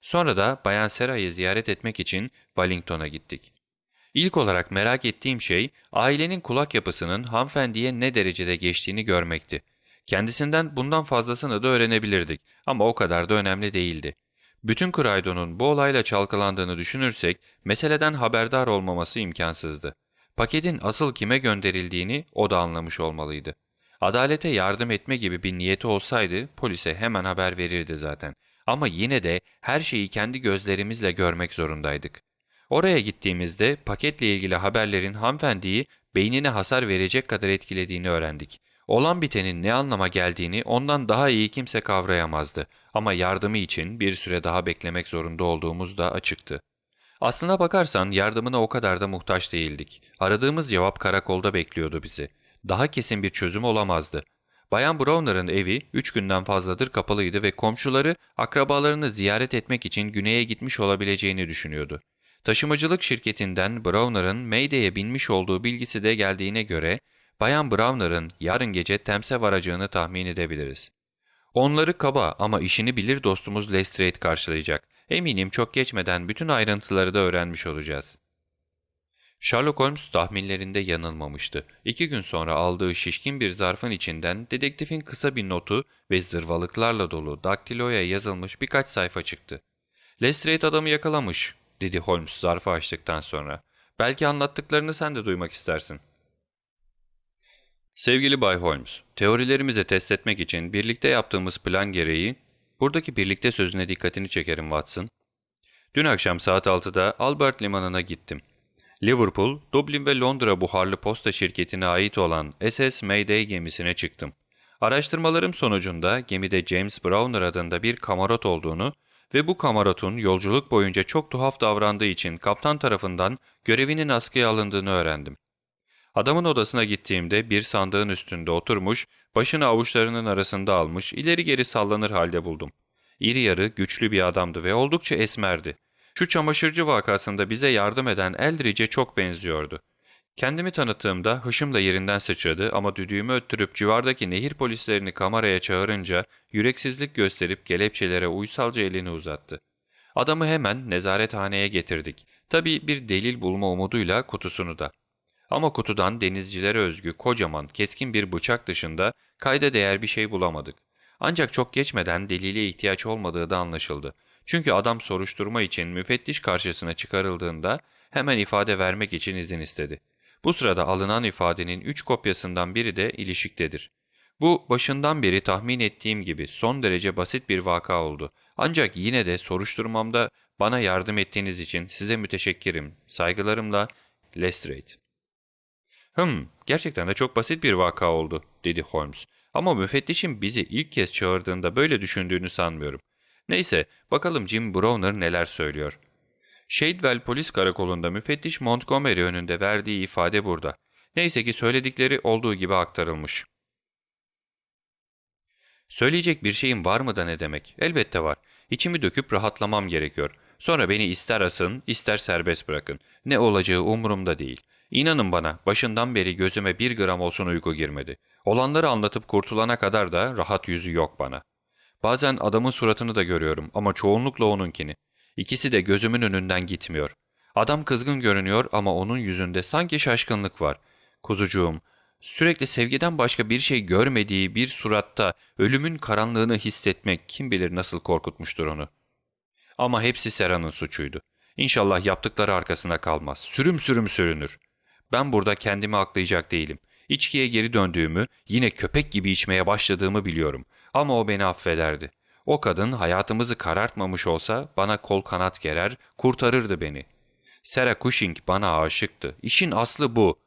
Sonra da Bayan Sera'yı ziyaret etmek için Wellington'a gittik. İlk olarak merak ettiğim şey ailenin kulak yapısının hanımefendiye ne derecede geçtiğini görmekti. Kendisinden bundan fazlasını da öğrenebilirdik ama o kadar da önemli değildi. Bütün Croydon'un bu olayla çalkalandığını düşünürsek meseleden haberdar olmaması imkansızdı. Paketin asıl kime gönderildiğini o da anlamış olmalıydı. Adalete yardım etme gibi bir niyeti olsaydı polise hemen haber verirdi zaten. Ama yine de her şeyi kendi gözlerimizle görmek zorundaydık. Oraya gittiğimizde paketle ilgili haberlerin hanımefendiyi beynine hasar verecek kadar etkilediğini öğrendik. Olan bitenin ne anlama geldiğini ondan daha iyi kimse kavrayamazdı ama yardımı için bir süre daha beklemek zorunda olduğumuz da açıktı. Aslına bakarsan yardımına o kadar da muhtaç değildik. Aradığımız cevap karakolda bekliyordu bizi. Daha kesin bir çözüm olamazdı. Bayan Browner'ın evi üç günden fazladır kapalıydı ve komşuları akrabalarını ziyaret etmek için güneye gitmiş olabileceğini düşünüyordu. Taşımacılık şirketinden Browner'ın Mayday'e binmiş olduğu bilgisi de geldiğine göre Bayan Browner'ın yarın gece Thames'e varacağını tahmin edebiliriz. Onları kaba ama işini bilir dostumuz Lestrade karşılayacak. Eminim çok geçmeden bütün ayrıntıları da öğrenmiş olacağız. Sherlock Holmes tahminlerinde yanılmamıştı. İki gün sonra aldığı şişkin bir zarfın içinden dedektifin kısa bir notu ve zırvalıklarla dolu daktiloya yazılmış birkaç sayfa çıktı. Lestrade adamı yakalamış, dedi Holmes zarfı açtıktan sonra. Belki anlattıklarını sen de duymak istersin. Sevgili Bay Holmes, teorilerimizi test etmek için birlikte yaptığımız plan gereği, buradaki birlikte sözüne dikkatini çekerim Watson. Dün akşam saat 6'da Albert Limanı'na gittim. Liverpool, Dublin ve Londra buharlı posta şirketine ait olan SS Mayday gemisine çıktım. Araştırmalarım sonucunda gemide James Browner adında bir kamarot olduğunu ve bu kamarotun yolculuk boyunca çok tuhaf davrandığı için kaptan tarafından görevinin askıya alındığını öğrendim. Adamın odasına gittiğimde bir sandığın üstünde oturmuş, başını avuçlarının arasında almış, ileri geri sallanır halde buldum. İri yarı, güçlü bir adamdı ve oldukça esmerdi. Şu çamaşırcı vakasında bize yardım eden Eldridge'e çok benziyordu. Kendimi tanıttığımda hışımla yerinden sıçradı ama düdüğümü öttürüp civardaki nehir polislerini kameraya çağırınca yüreksizlik gösterip kelepçelere uysalca elini uzattı. Adamı hemen nezarethaneye getirdik. Tabii bir delil bulma umuduyla kutusunu da. Ama kutudan denizcilere özgü kocaman, keskin bir bıçak dışında kayda değer bir şey bulamadık. Ancak çok geçmeden delile ihtiyaç olmadığı da anlaşıldı. Çünkü adam soruşturma için müfettiş karşısına çıkarıldığında hemen ifade vermek için izin istedi. Bu sırada alınan ifadenin üç kopyasından biri de ilişiktedir. Bu başından beri tahmin ettiğim gibi son derece basit bir vaka oldu. Ancak yine de soruşturmamda bana yardım ettiğiniz için size müteşekkirim. Saygılarımla Lestrade. Hım, gerçekten de çok basit bir vaka oldu, dedi Holmes. Ama müfettişin bizi ilk kez çağırdığında böyle düşündüğünü sanmıyorum. Neyse, bakalım Jim Browner neler söylüyor. Shadewell polis karakolunda müfettiş Montgomery önünde verdiği ifade burada. Neyse ki söyledikleri olduğu gibi aktarılmış. Söyleyecek bir şeyim var mı da ne demek? Elbette var. İçimi döküp rahatlamam gerekiyor. Sonra beni ister asın, ister serbest bırakın. Ne olacağı umurumda değil. İnanın bana, başından beri gözüme bir gram olsun uyku girmedi. Olanları anlatıp kurtulana kadar da rahat yüzü yok bana. Bazen adamın suratını da görüyorum ama çoğunlukla onunkini. İkisi de gözümün önünden gitmiyor. Adam kızgın görünüyor ama onun yüzünde sanki şaşkınlık var. Kuzucuğum, sürekli sevgiden başka bir şey görmediği bir suratta ölümün karanlığını hissetmek kim bilir nasıl korkutmuştur onu. Ama hepsi Sera'nın suçuydu. İnşallah yaptıkları arkasına kalmaz. Sürüm sürüm sürünür. Ben burada kendimi aklayacak değilim. İçkiye geri döndüğümü, yine köpek gibi içmeye başladığımı biliyorum. Ama o beni affederdi. O kadın hayatımızı karartmamış olsa bana kol kanat gerer, kurtarırdı beni. Sarah Cushing bana aşıktı. İşin aslı bu.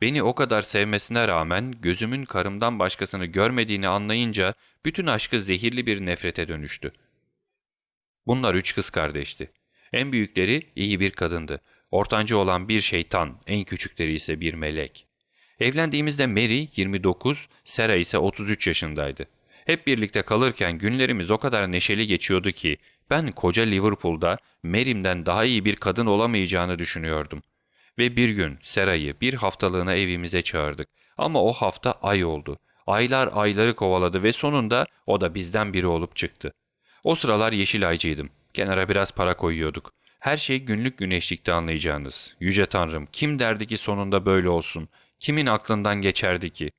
Beni o kadar sevmesine rağmen gözümün karımdan başkasını görmediğini anlayınca bütün aşkı zehirli bir nefrete dönüştü. Bunlar üç kız kardeşti. En büyükleri iyi bir kadındı. Ortancı olan bir şeytan, en küçükleri ise bir melek. Evlendiğimizde Mary 29, Sarah ise 33 yaşındaydı. Hep birlikte kalırken günlerimiz o kadar neşeli geçiyordu ki ben koca Liverpool'da Mary'mden daha iyi bir kadın olamayacağını düşünüyordum. Ve bir gün Sera'yı bir haftalığına evimize çağırdık. Ama o hafta ay oldu. Aylar ayları kovaladı ve sonunda o da bizden biri olup çıktı. O sıralar yeşil aycıydım. Kenara biraz para koyuyorduk. Her şey günlük güneşlikte anlayacağınız. Yüce Tanrım kim derdi ki sonunda böyle olsun? Kimin aklından geçerdi ki?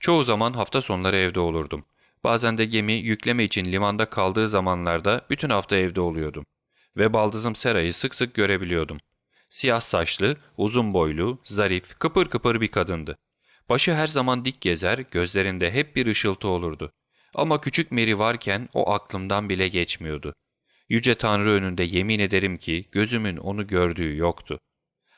Çoğu zaman hafta sonları evde olurdum. Bazen de gemi yükleme için limanda kaldığı zamanlarda bütün hafta evde oluyordum. Ve baldızım Sera'yı sık sık görebiliyordum. Siyah saçlı, uzun boylu, zarif, kıpır kıpır bir kadındı. Başı her zaman dik gezer, gözlerinde hep bir ışıltı olurdu. Ama küçük Mary varken o aklımdan bile geçmiyordu. Yüce Tanrı önünde yemin ederim ki gözümün onu gördüğü yoktu.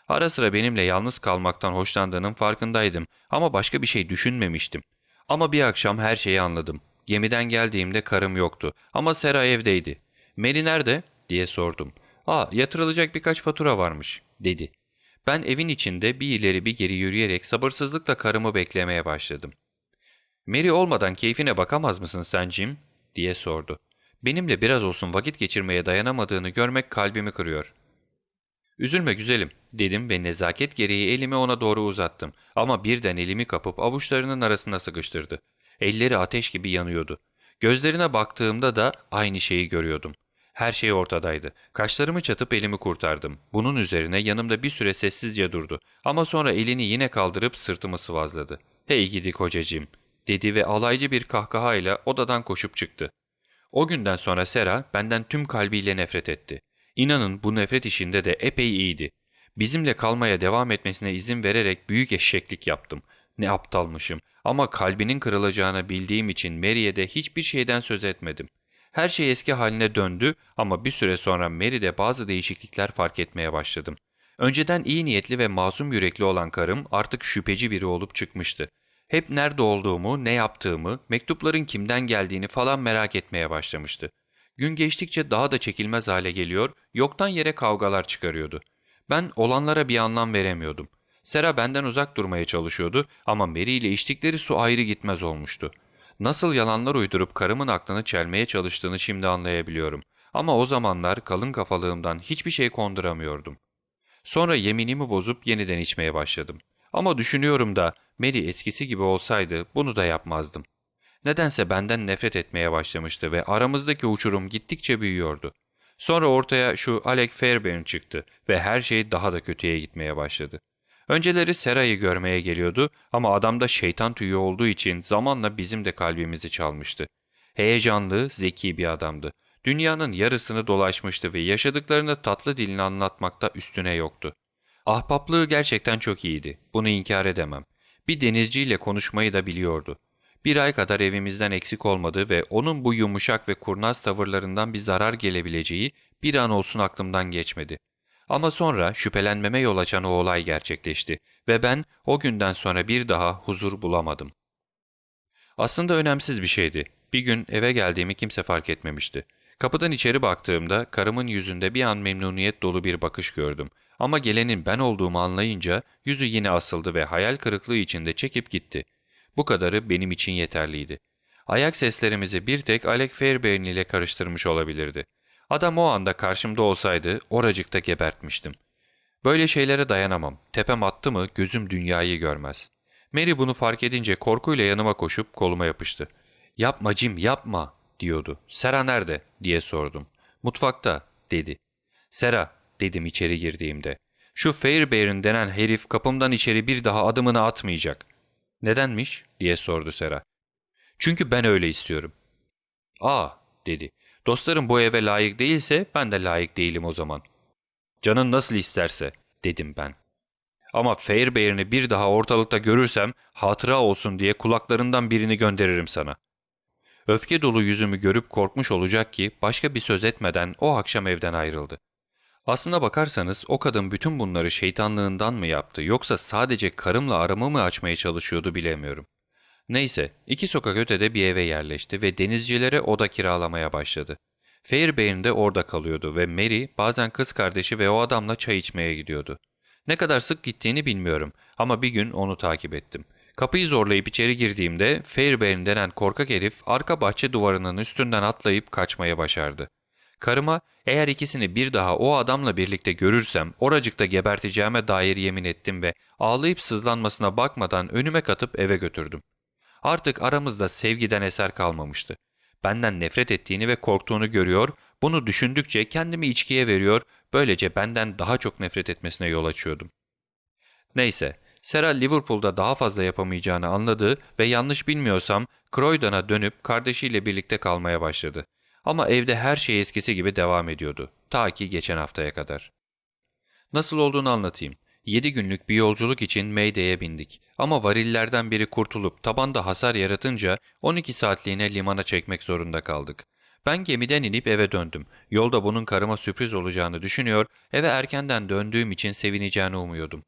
Ara sıra benimle yalnız kalmaktan hoşlandığının farkındaydım ama başka bir şey düşünmemiştim. Ama bir akşam her şeyi anladım. Gemiden geldiğimde karım yoktu ama Sera evdeydi. Mary nerede? diye sordum. Aa yatırılacak birkaç fatura varmış dedi. Ben evin içinde bir ileri bir geri yürüyerek sabırsızlıkla karımı beklemeye başladım. Mary olmadan keyfine bakamaz mısın sen Jim? diye sordu. Benimle biraz olsun vakit geçirmeye dayanamadığını görmek kalbimi kırıyor. Üzülme güzelim dedim ve nezaket gereği elimi ona doğru uzattım. Ama birden elimi kapıp avuçlarının arasına sıkıştırdı. Elleri ateş gibi yanıyordu. Gözlerine baktığımda da aynı şeyi görüyordum. Her şey ortadaydı. Kaşlarımı çatıp elimi kurtardım. Bunun üzerine yanımda bir süre sessizce durdu. Ama sonra elini yine kaldırıp sırtımı sıvazladı. ''Hey gidi kocacığım'' dedi ve alaycı bir kahkahayla odadan koşup çıktı. O günden sonra Sera benden tüm kalbiyle nefret etti. İnanın bu nefret işinde de epey iyiydi. Bizimle kalmaya devam etmesine izin vererek büyük eşeklik yaptım. Ne aptalmışım ama kalbinin kırılacağını bildiğim için Mary'e de hiçbir şeyden söz etmedim. Her şey eski haline döndü ama bir süre sonra Mary'de bazı değişiklikler fark etmeye başladım. Önceden iyi niyetli ve masum yürekli olan karım artık şüpheci biri olup çıkmıştı. Hep nerede olduğumu, ne yaptığımı, mektupların kimden geldiğini falan merak etmeye başlamıştı. Gün geçtikçe daha da çekilmez hale geliyor, yoktan yere kavgalar çıkarıyordu. Ben olanlara bir anlam veremiyordum. Sera benden uzak durmaya çalışıyordu ama Mary ile içtikleri su ayrı gitmez olmuştu. Nasıl yalanlar uydurup karımın aklını çelmeye çalıştığını şimdi anlayabiliyorum. Ama o zamanlar kalın kafalığımdan hiçbir şey konduramıyordum. Sonra yeminimi bozup yeniden içmeye başladım. Ama düşünüyorum da Mary eskisi gibi olsaydı bunu da yapmazdım. Nedense benden nefret etmeye başlamıştı ve aramızdaki uçurum gittikçe büyüyordu. Sonra ortaya şu Alec Fairbairn çıktı ve her şey daha da kötüye gitmeye başladı. Önceleri Sera'yı görmeye geliyordu ama adamda şeytan tüyü olduğu için zamanla bizim de kalbimizi çalmıştı. Heyecanlı, zeki bir adamdı. Dünyanın yarısını dolaşmıştı ve yaşadıklarını tatlı dilini anlatmakta üstüne yoktu. Ahbaplığı gerçekten çok iyiydi. Bunu inkar edemem. Bir denizciyle konuşmayı da biliyordu. Bir ay kadar evimizden eksik olmadı ve onun bu yumuşak ve kurnaz tavırlarından bir zarar gelebileceği bir an olsun aklımdan geçmedi. Ama sonra şüphelenmeme yol açan o olay gerçekleşti ve ben o günden sonra bir daha huzur bulamadım. Aslında önemsiz bir şeydi. Bir gün eve geldiğimi kimse fark etmemişti. Kapıdan içeri baktığımda karımın yüzünde bir an memnuniyet dolu bir bakış gördüm. Ama gelenin ben olduğumu anlayınca yüzü yine asıldı ve hayal kırıklığı içinde çekip gitti. Bu kadarı benim için yeterliydi. Ayak seslerimizi bir tek Alec Fairbairn ile karıştırmış olabilirdi. Adam o anda karşımda olsaydı oracıkta gebertmiştim. Böyle şeylere dayanamam. Tepem attı mı gözüm dünyayı görmez. Mary bunu fark edince korkuyla yanıma koşup koluma yapıştı. ''Yapma Jim yapma.'' Diyordu. ''Sera nerede?'' diye sordum. ''Mutfakta.'' dedi. ''Sera'' dedim içeri girdiğimde. ''Şu Fairbairn denen herif kapımdan içeri bir daha adımını atmayacak.'' ''Nedenmiş?'' diye sordu Sera. ''Çünkü ben öyle istiyorum.'' ''Aa'' dedi. Dostlarım bu eve layık değilse ben de layık değilim o zaman. Canın nasıl isterse dedim ben. Ama Fairbairn'i bir daha ortalıkta görürsem hatıra olsun diye kulaklarından birini gönderirim sana. Öfke dolu yüzümü görüp korkmuş olacak ki başka bir söz etmeden o akşam evden ayrıldı. Aslına bakarsanız o kadın bütün bunları şeytanlığından mı yaptı yoksa sadece karımla aramı mı açmaya çalışıyordu bilemiyorum. Neyse, iki sokak ötede bir eve yerleşti ve denizcilere oda kiralamaya başladı. Fairbairn de orada kalıyordu ve Mary bazen kız kardeşi ve o adamla çay içmeye gidiyordu. Ne kadar sık gittiğini bilmiyorum ama bir gün onu takip ettim. Kapıyı zorlayıp içeri girdiğimde Fairbairn denen korkak herif arka bahçe duvarının üstünden atlayıp kaçmaya başardı. Karıma eğer ikisini bir daha o adamla birlikte görürsem oracıkta geberteceğime dair yemin ettim ve ağlayıp sızlanmasına bakmadan önüme katıp eve götürdüm. Artık aramızda sevgiden eser kalmamıştı. Benden nefret ettiğini ve korktuğunu görüyor, bunu düşündükçe kendimi içkiye veriyor, böylece benden daha çok nefret etmesine yol açıyordum. Neyse, Sera Liverpool'da daha fazla yapamayacağını anladı ve yanlış bilmiyorsam Croydon'a dönüp kardeşiyle birlikte kalmaya başladı. Ama evde her şey eskisi gibi devam ediyordu. Ta ki geçen haftaya kadar. Nasıl olduğunu anlatayım. 7 günlük bir yolculuk için Mayday'e bindik. Ama varillerden biri kurtulup tabanda hasar yaratınca 12 saatliğine limana çekmek zorunda kaldık. Ben gemiden inip eve döndüm. Yolda bunun karıma sürpriz olacağını düşünüyor, eve erkenden döndüğüm için sevineceğini umuyordum.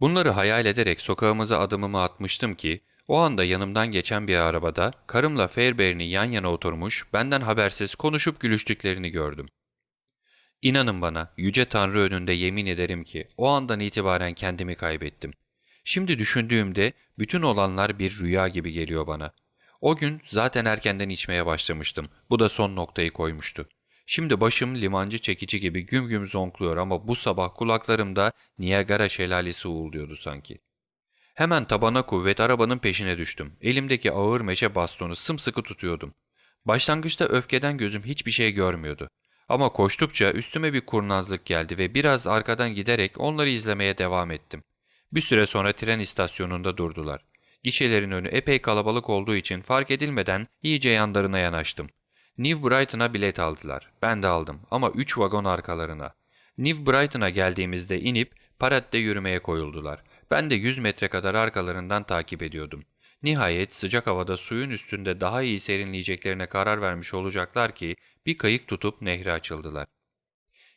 Bunları hayal ederek sokağımıza adımımı atmıştım ki, o anda yanımdan geçen bir arabada karımla Fairbairn'i yan yana oturmuş, benden habersiz konuşup gülüştüklerini gördüm. İnanın bana, Yüce Tanrı önünde yemin ederim ki o andan itibaren kendimi kaybettim. Şimdi düşündüğümde bütün olanlar bir rüya gibi geliyor bana. O gün zaten erkenden içmeye başlamıştım. Bu da son noktayı koymuştu. Şimdi başım limancı çekici gibi güm güm zonkluyor ama bu sabah kulaklarımda Niagara şelalesi uğulduyordu sanki. Hemen tabana kuvvet arabanın peşine düştüm. Elimdeki ağır meşe bastonu sımsıkı tutuyordum. Başlangıçta öfkeden gözüm hiçbir şey görmüyordu. Ama koştukça üstüme bir kurnazlık geldi ve biraz arkadan giderek onları izlemeye devam ettim. Bir süre sonra tren istasyonunda durdular. Gişelerin önü epey kalabalık olduğu için fark edilmeden iyice yanlarına yanaştım. New Brighton'a bilet aldılar. Ben de aldım ama 3 vagon arkalarına. New Brighton'a geldiğimizde inip paratte yürümeye koyuldular. Ben de 100 metre kadar arkalarından takip ediyordum. Nihayet sıcak havada suyun üstünde daha iyi serinleyeceklerine karar vermiş olacaklar ki bir kayık tutup nehre açıldılar.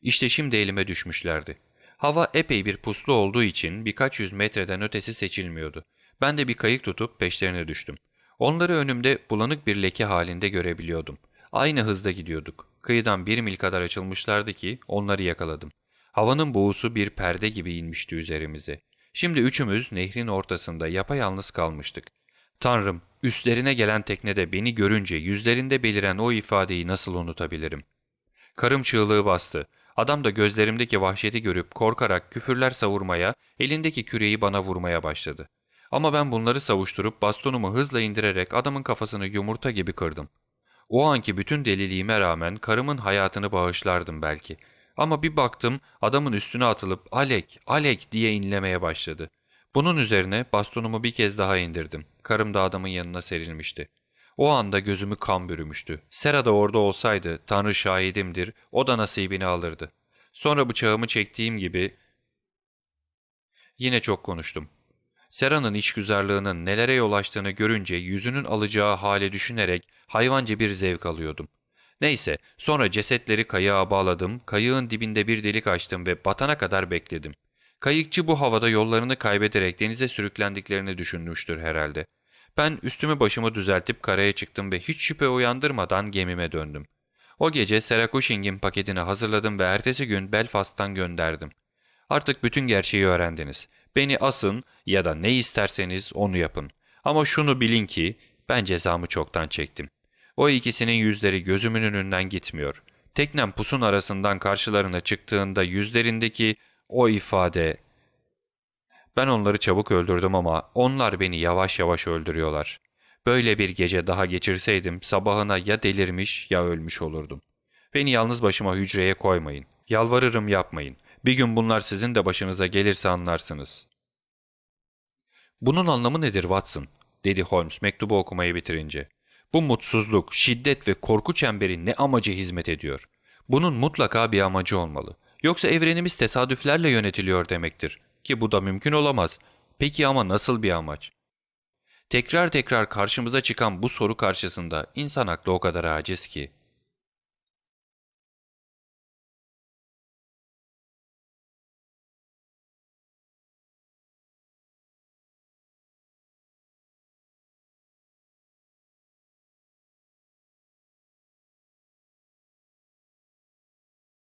İşte şimdi elime düşmüşlerdi. Hava epey bir puslu olduğu için birkaç yüz metreden ötesi seçilmiyordu. Ben de bir kayık tutup peşlerine düştüm. Onları önümde bulanık bir leke halinde görebiliyordum. Aynı hızda gidiyorduk. Kıyıdan bir mil kadar açılmışlardı ki onları yakaladım. Havanın boğusu bir perde gibi inmişti üzerimize. Şimdi üçümüz nehrin ortasında yapayalnız kalmıştık. Tanrım, üstlerine gelen teknede beni görünce yüzlerinde beliren o ifadeyi nasıl unutabilirim? Karım çığlığı bastı. Adam da gözlerimdeki vahşeti görüp korkarak küfürler savurmaya, elindeki küreği bana vurmaya başladı. Ama ben bunları savuşturup bastonumu hızla indirerek adamın kafasını yumurta gibi kırdım. O anki bütün deliliğime rağmen karımın hayatını bağışlardım belki. Ama bir baktım adamın üstüne atılıp Alek, Alek diye inlemeye başladı. Bunun üzerine bastonumu bir kez daha indirdim. Karım da adamın yanına serilmişti. O anda gözümü kan bürümüştü. Sera da orada olsaydı, Tanrı şahidimdir, o da nasibini alırdı. Sonra bıçağımı çektiğim gibi yine çok konuştum. Sera'nın içgüzarlığının nelere yol açtığını görünce yüzünün alacağı hali düşünerek hayvanca bir zevk alıyordum. Neyse, sonra cesetleri kayığa bağladım, kayığın dibinde bir delik açtım ve batana kadar bekledim. Kayıkçı bu havada yollarını kaybederek denize sürüklendiklerini düşünmüştür herhalde. Ben üstümü başımı düzeltip karaya çıktım ve hiç şüphe uyandırmadan gemime döndüm. O gece Sarah Cushing'in paketini hazırladım ve ertesi gün Belfast'tan gönderdim. Artık bütün gerçeği öğrendiniz. Beni asın ya da ne isterseniz onu yapın. Ama şunu bilin ki ben cezamı çoktan çektim. O ikisinin yüzleri gözümün önünden gitmiyor. Teknem pusun arasından karşılarına çıktığında yüzlerindeki o ifade... Ben onları çabuk öldürdüm ama onlar beni yavaş yavaş öldürüyorlar. Böyle bir gece daha geçirseydim sabahına ya delirmiş ya ölmüş olurdum. Beni yalnız başıma hücreye koymayın. Yalvarırım yapmayın. Bir gün bunlar sizin de başınıza gelirse anlarsınız. Bunun anlamı nedir Watson? dedi Holmes mektubu okumayı bitirince. Bu mutsuzluk, şiddet ve korku çemberi ne amacı hizmet ediyor? Bunun mutlaka bir amacı olmalı. Yoksa evrenimiz tesadüflerle yönetiliyor demektir. Ki bu da mümkün olamaz. Peki ama nasıl bir amaç? Tekrar tekrar karşımıza çıkan bu soru karşısında insan aklı o kadar aciz ki.